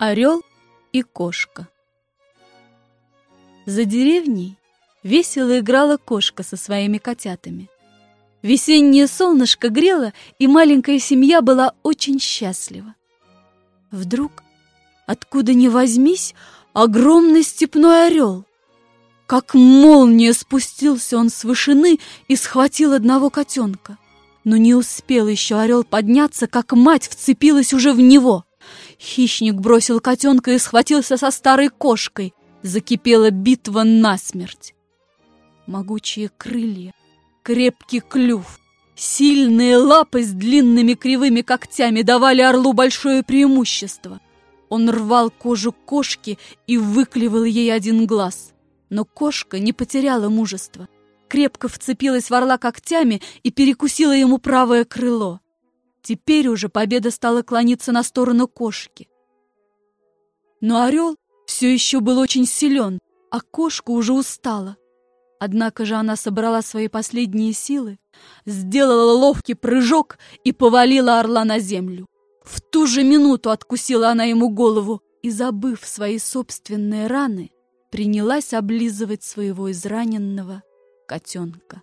Орел и кошка. За деревней весело играла кошка со своими котятами. Весеннее солнышко грело, и маленькая семья была очень счастлива. Вдруг, откуда ни возьмись, огромный степной орел. Как молния спустился он с вышины и схватил одного котенка. Но не успел еще орел подняться, как мать вцепилась уже в него — Хищник бросил котенка и схватился со старой кошкой. Закипела битва насмерть. Могучие крылья, крепкий клюв, сильные лапы с длинными кривыми когтями давали орлу большое преимущество. Он рвал кожу кошки и выклевал ей один глаз. Но кошка не потеряла мужества. Крепко вцепилась в орла когтями и перекусила ему правое крыло. Теперь уже победа стала клониться на сторону кошки. Но орел все еще был очень силен, а кошка уже устала. Однако же она собрала свои последние силы, сделала ловкий прыжок и повалила орла на землю. В ту же минуту откусила она ему голову и, забыв свои собственные раны, принялась облизывать своего израненного котенка.